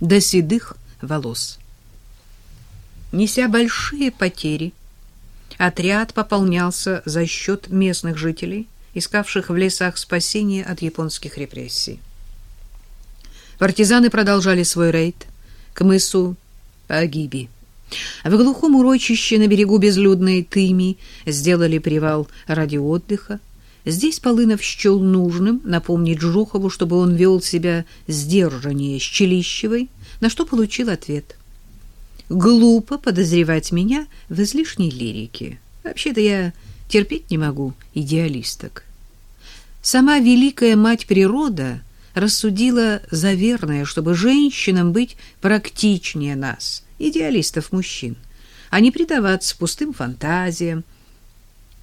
до седых волос. Неся большие потери, отряд пополнялся за счет местных жителей, искавших в лесах спасения от японских репрессий. Партизаны продолжали свой рейд к мысу Агиби. В глухом урочище на берегу безлюдной Тыми сделали привал ради отдыха. Здесь Полынов счел нужным напомнить Жухову, чтобы он вел себя сдержаннее с Челищевой, на что получил ответ. «Глупо подозревать меня в излишней лирике. Вообще-то я терпеть не могу идеалисток. Сама великая мать природа рассудила за верное, чтобы женщинам быть практичнее нас, идеалистов-мужчин, а не предаваться пустым фантазиям.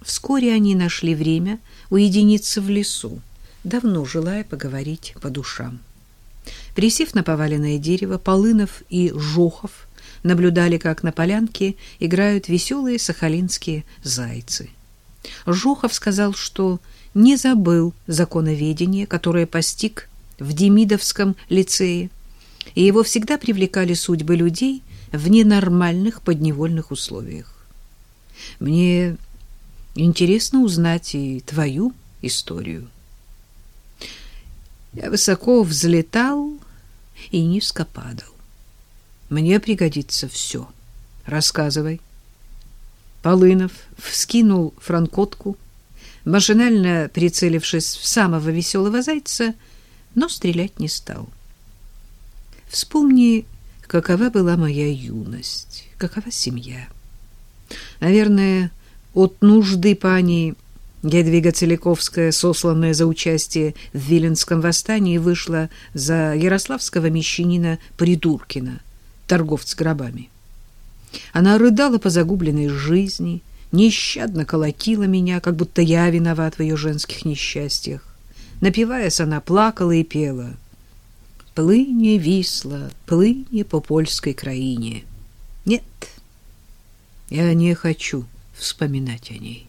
Вскоре они нашли время уединиться в лесу, давно желая поговорить по душам. Присев на поваленное дерево, Полынов и Жохов наблюдали, как на полянке играют веселые сахалинские зайцы. Жохов сказал, что не забыл законоведение, которое постиг в Демидовском лицее, и его всегда привлекали судьбы людей в ненормальных подневольных условиях. Мне интересно узнать и твою историю. Я высоко взлетал и низко падал. Мне пригодится все. Рассказывай. Полынов вскинул франкотку, машинально прицелившись в самого веселого зайца, но стрелять не стал. Вспомни, какова была моя юность, какова семья. Наверное, от нужды пани Гедвига Целиковская, сосланная за участие в Виленском восстании, вышла за ярославского мещанина Придуркина, торговца гробами. Она рыдала по загубленной жизни, нещадно колотила меня, как будто я виноват в ее женских несчастьях. Напиваясь, она плакала и пела. «Плыне висла, плыне по польской краине». Нет, я не хочу вспоминать о ней.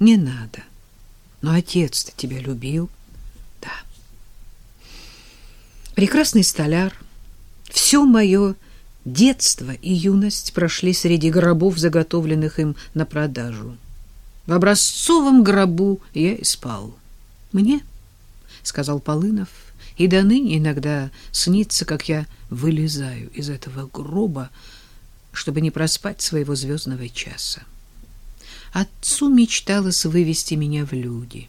Не надо. Но отец-то тебя любил. Да. Прекрасный столяр. Все мое Детство и юность прошли среди гробов, заготовленных им на продажу. В образцовом гробу я и спал. Мне, — сказал Полынов, — и до ныне иногда снится, как я вылезаю из этого гроба, чтобы не проспать своего звездного часа. Отцу мечталось вывести меня в люди.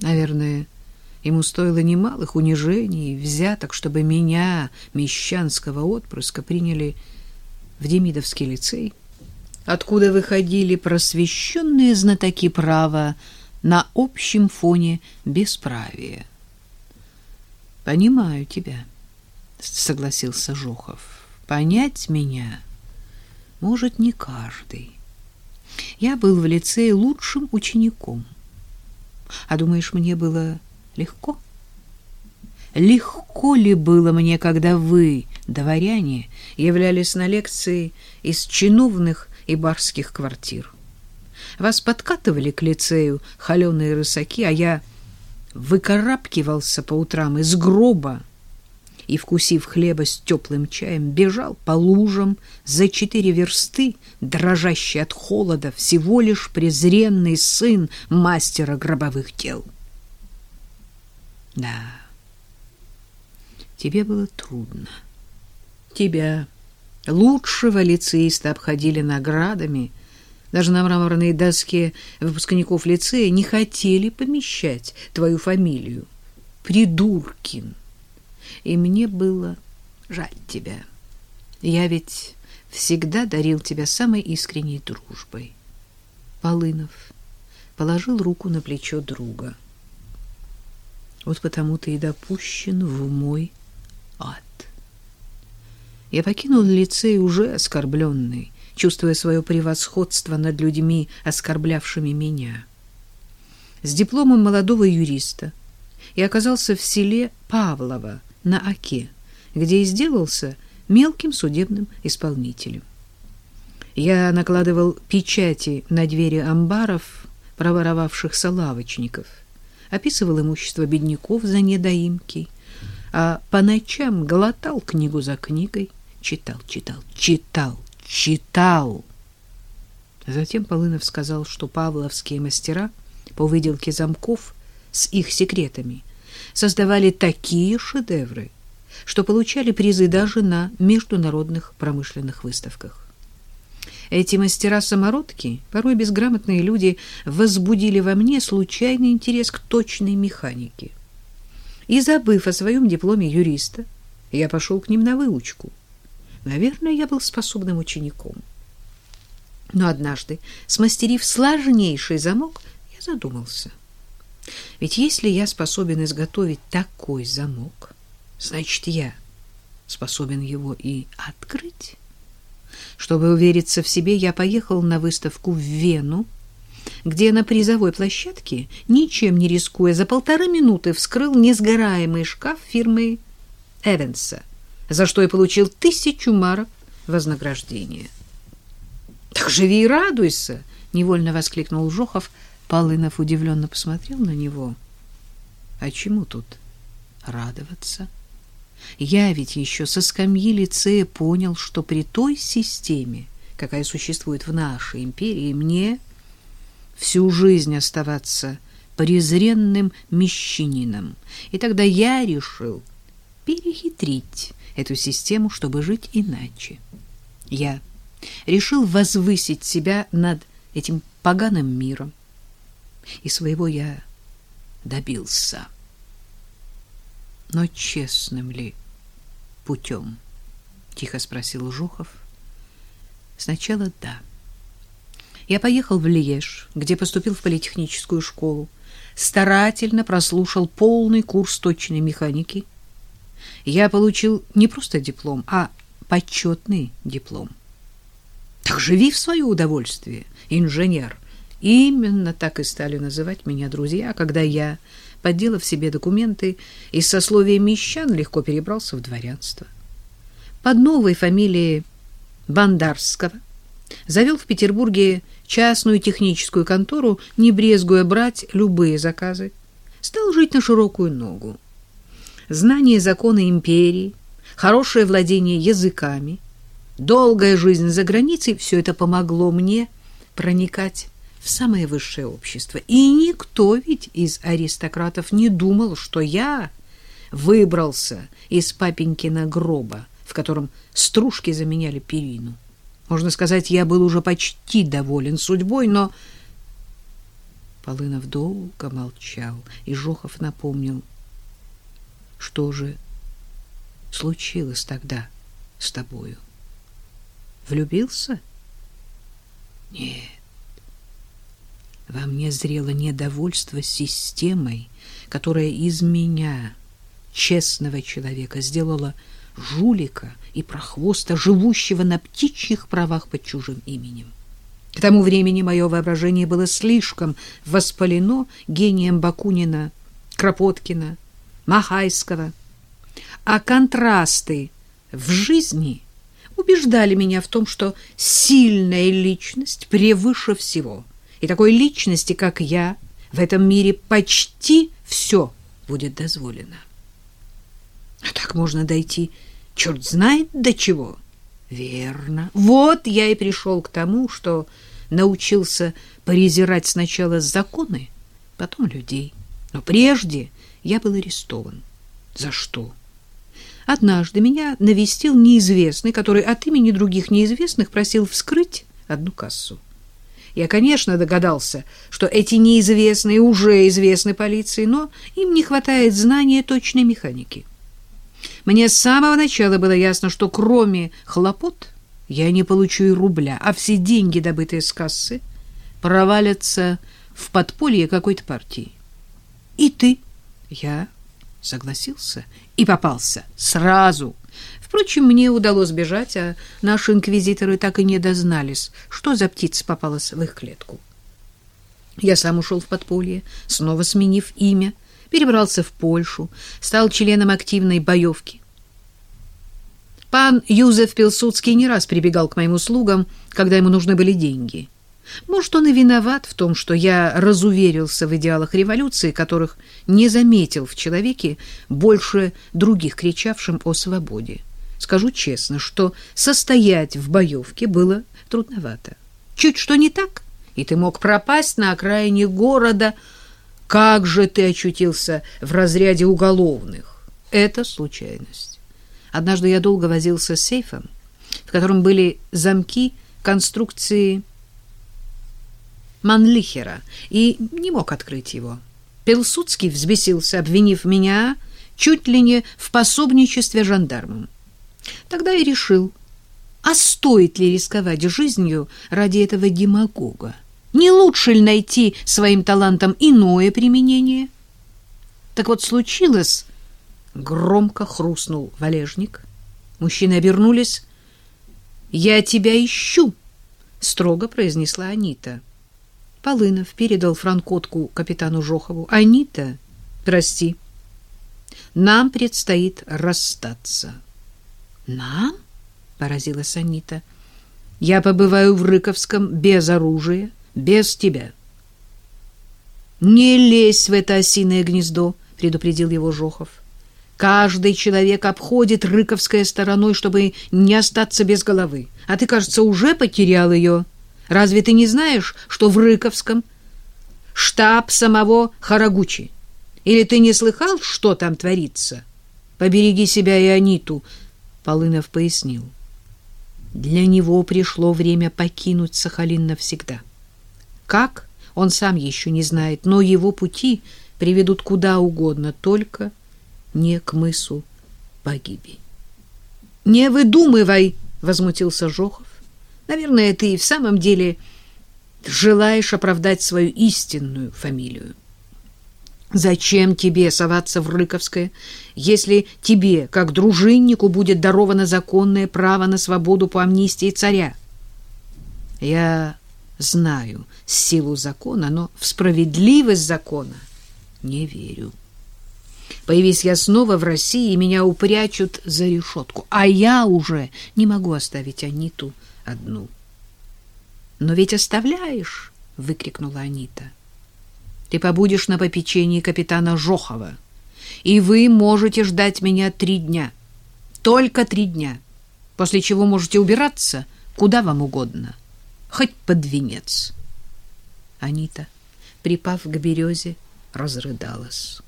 Наверное, — Ему стоило немалых унижений и взяток, чтобы меня, мещанского отпрыска, приняли в Демидовский лицей, откуда выходили просвещенные знатоки права на общем фоне бесправия. «Понимаю тебя», — согласился Жохов. «Понять меня может не каждый. Я был в лицее лучшим учеником. А думаешь, мне было Легко? Легко ли было мне, когда вы, дворяне, являлись на лекции из чиновных и барских квартир? Вас подкатывали к лицею холеные рысаки, а я выкарабкивался по утрам из гроба и, вкусив хлеба с теплым чаем, бежал по лужам за четыре версты, дрожащий от холода, всего лишь презренный сын мастера гробовых дел. Да. Тебе было трудно. Тебя, лучшего лицеиста, обходили наградами. Даже на мраморной доске выпускников лицея не хотели помещать твою фамилию. Придуркин. И мне было жаль тебя. Я ведь всегда дарил тебя самой искренней дружбой. Полынов положил руку на плечо друга. Вот потому ты и допущен в мой ад. Я покинул лицей уже оскорбленный, чувствуя свое превосходство над людьми, оскорблявшими меня. С дипломом молодого юриста я оказался в селе Павлово на Оке, где и сделался мелким судебным исполнителем. Я накладывал печати на двери амбаров проворовавшихся лавочников — описывал имущество бедняков за недоимки, а по ночам глотал книгу за книгой, читал, читал, читал, читал. Затем Полынов сказал, что павловские мастера по выделке замков с их секретами создавали такие шедевры, что получали призы даже на международных промышленных выставках. Эти мастера-самородки, порой безграмотные люди, возбудили во мне случайный интерес к точной механике. И, забыв о своем дипломе юриста, я пошел к ним на выучку. Наверное, я был способным учеником. Но однажды, смастерив сложнейший замок, я задумался. Ведь если я способен изготовить такой замок, значит, я способен его и открыть. Чтобы увериться в себе, я поехал на выставку в Вену, где на призовой площадке, ничем не рискуя, за полторы минуты вскрыл несгораемый шкаф фирмы Эвенса, за что и получил тысячу марок вознаграждения. «Так живи и радуйся!» — невольно воскликнул Жохов. Полынов удивленно посмотрел на него. «А чему тут радоваться?» Я ведь еще со скамьи лицея понял, что при той системе, какая существует в нашей империи, мне всю жизнь оставаться презренным мещанином. И тогда я решил перехитрить эту систему, чтобы жить иначе. Я решил возвысить себя над этим поганым миром. И своего я добился но честным ли путем? — тихо спросил Жухов. — Сначала да. Я поехал в Льеж, где поступил в политехническую школу, старательно прослушал полный курс точной механики. Я получил не просто диплом, а почетный диплом. Так живи в свое удовольствие, инженер. Именно так и стали называть меня друзья, когда я подделав себе документы, из сословия мещан легко перебрался в дворянство. Под новой фамилией Бандарского завел в Петербурге частную техническую контору, не брезгуя брать любые заказы. Стал жить на широкую ногу. Знание закона империи, хорошее владение языками, долгая жизнь за границей — все это помогло мне проникать в самое высшее общество. И никто ведь из аристократов не думал, что я выбрался из папенькина гроба, в котором стружки заменяли перину. Можно сказать, я был уже почти доволен судьбой, но... Полынов долго молчал, и Жохов напомнил, что же случилось тогда с тобою. Влюбился? Нет. Во мне зрело недовольство системой, которая из меня, честного человека, сделала жулика и прохвоста, живущего на птичьих правах под чужим именем. К тому времени мое воображение было слишком воспалено гением Бакунина, Кропоткина, Махайского, а контрасты в жизни убеждали меня в том, что сильная личность превыше всего — и такой личности, как я, в этом мире почти все будет дозволено. А так можно дойти, черт знает до чего. Верно. Вот я и пришел к тому, что научился презирать сначала законы, потом людей. Но прежде я был арестован. За что? Однажды меня навестил неизвестный, который от имени других неизвестных просил вскрыть одну кассу. Я, конечно, догадался, что эти неизвестные уже известны полиции, но им не хватает знания точной механики. Мне с самого начала было ясно, что кроме хлопот я не получу и рубля, а все деньги, добытые с кассы, провалятся в подполье какой-то партии. И ты? Я согласился и попался сразу Впрочем, мне удалось бежать, а наши инквизиторы так и не дознались, что за птица попалась в их клетку. Я сам ушел в подполье, снова сменив имя, перебрался в Польшу, стал членом активной боевки. Пан Юзеф Пилсудский не раз прибегал к моим услугам, когда ему нужны были деньги. Может, он и виноват в том, что я разуверился в идеалах революции, которых не заметил в человеке больше других, кричавшим о свободе. Скажу честно, что состоять в боевке было трудновато. Чуть что не так, и ты мог пропасть на окраине города. Как же ты очутился в разряде уголовных? Это случайность. Однажды я долго возился с сейфом, в котором были замки конструкции Манлихера, и не мог открыть его. Пилсудский взбесился, обвинив меня чуть ли не в пособничестве жандармам. Тогда я решил, а стоит ли рисковать жизнью ради этого демагога? Не лучше ли найти своим талантам иное применение? Так вот случилось, громко хрустнул валежник. Мужчины обернулись. «Я тебя ищу», — строго произнесла Анита. Полынов передал франкотку капитану Жохову. «Анита, прости, нам предстоит расстаться». «Нам?» — поразилась Анита. «Я побываю в Рыковском без оружия, без тебя». «Не лезь в это осиное гнездо», — предупредил его Жохов. «Каждый человек обходит Рыковское стороной, чтобы не остаться без головы. А ты, кажется, уже потерял ее». Разве ты не знаешь, что в Рыковском штаб самого Харагучи? Или ты не слыхал, что там творится? Побереги себя и Аниту, Полынов пояснил. Для него пришло время покинуть Сахалин навсегда. Как, он сам еще не знает, но его пути приведут куда угодно, только не к мысу погиби. «Не выдумывай!» — возмутился Жохов. Наверное, ты и в самом деле желаешь оправдать свою истинную фамилию. Зачем тебе соваться в Рыковское, если тебе, как дружиннику, будет даровано законное право на свободу по амнистии царя? Я знаю силу закона, но в справедливость закона не верю. Появись я снова в России, меня упрячут за решетку, а я уже не могу оставить Аниту одну. Но ведь оставляешь, выкрикнула Анита. Ты побудешь на попечении капитана Жохова, и вы можете ждать меня три дня. Только три дня. После чего можете убираться куда вам угодно, хоть под венец. Анита, припав к березе, разрыдалась.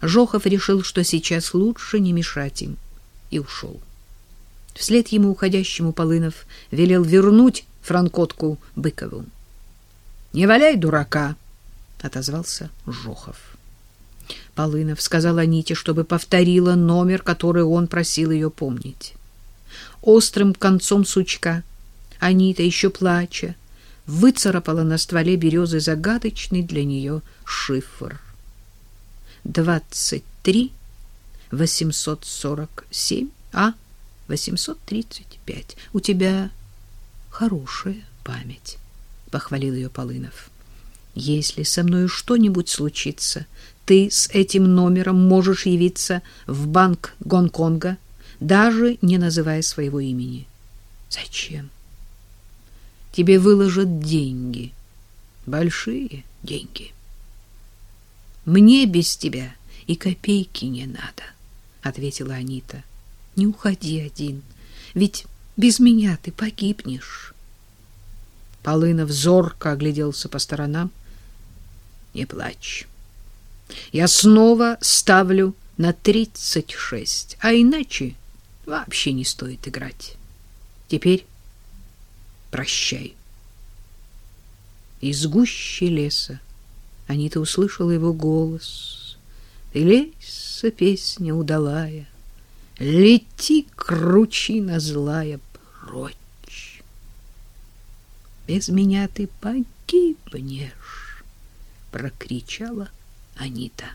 Жохов решил, что сейчас лучше не мешать им, и ушел. Вслед ему уходящему Полынов велел вернуть франкотку Быкову. — Не валяй дурака, — отозвался Жохов. Полынов сказал Аните, чтобы повторила номер, который он просил ее помнить. Острым концом сучка Анита, еще плача, выцарапала на стволе березы загадочный для нее шифр. «Двадцать три восемьсот сорок семь, а?» 835. У тебя хорошая память, похвалил ее Полынов. Если со мною что-нибудь случится, ты с этим номером можешь явиться в банк Гонконга, даже не называя своего имени. Зачем? Тебе выложат деньги, большие деньги. Мне без тебя и копейки не надо, ответила Анита. Не уходи один, ведь без меня ты погибнешь. Полынов зорко огляделся по сторонам. Не плачь. Я снова ставлю на тридцать шесть, а иначе вообще не стоит играть. Теперь прощай. Из гущи леса Анита услышала его голос. Ты лейся, песня удалая, Лети, кручина злая, прочь. Без меня ты погибнешь, прокричала Анита.